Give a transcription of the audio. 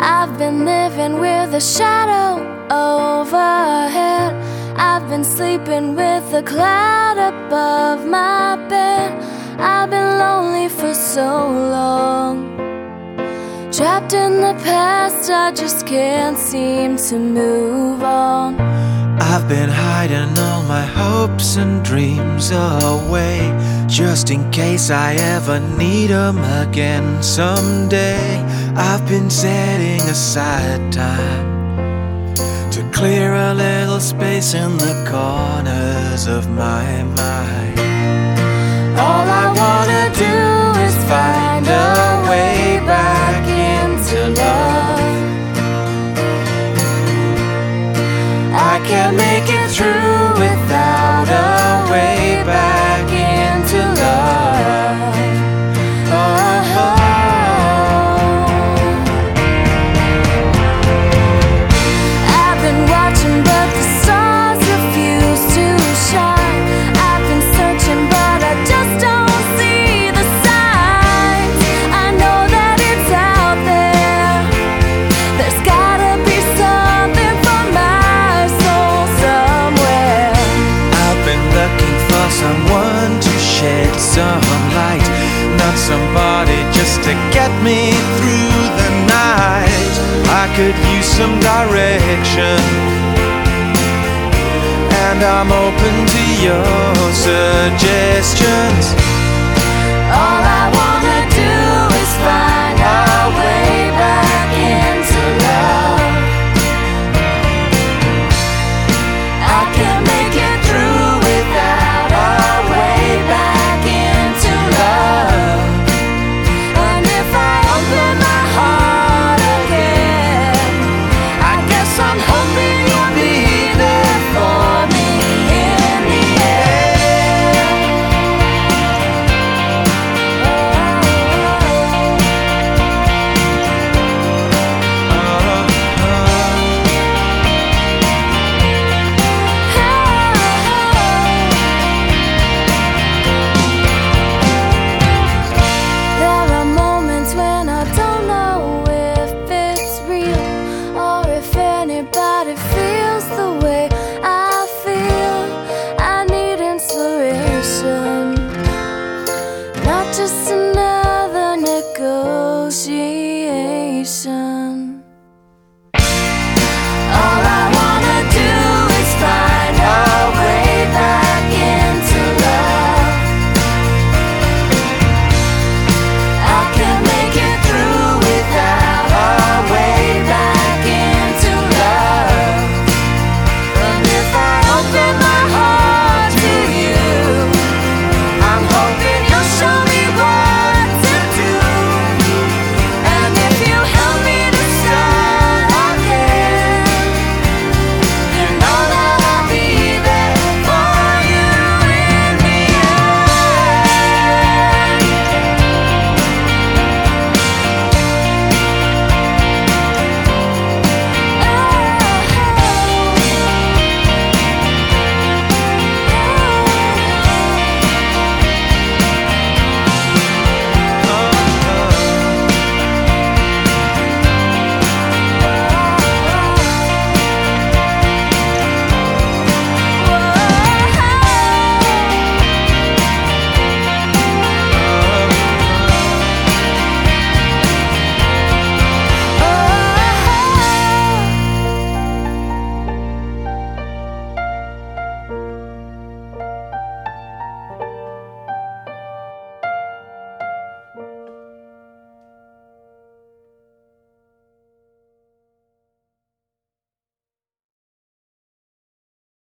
I've been living with a shadow overhead. I've been sleeping with a cloud above my bed. I've been lonely for so long. Trapped in the past, I just can't seem to move on. I've been hiding all my hopes and dreams away Just in case I ever need them again someday I've been setting aside time To clear a little space in the corners of my mind. All I not somebody just to get me through the night. I could use some direction, and I'm open to your suggestions. All I wanna face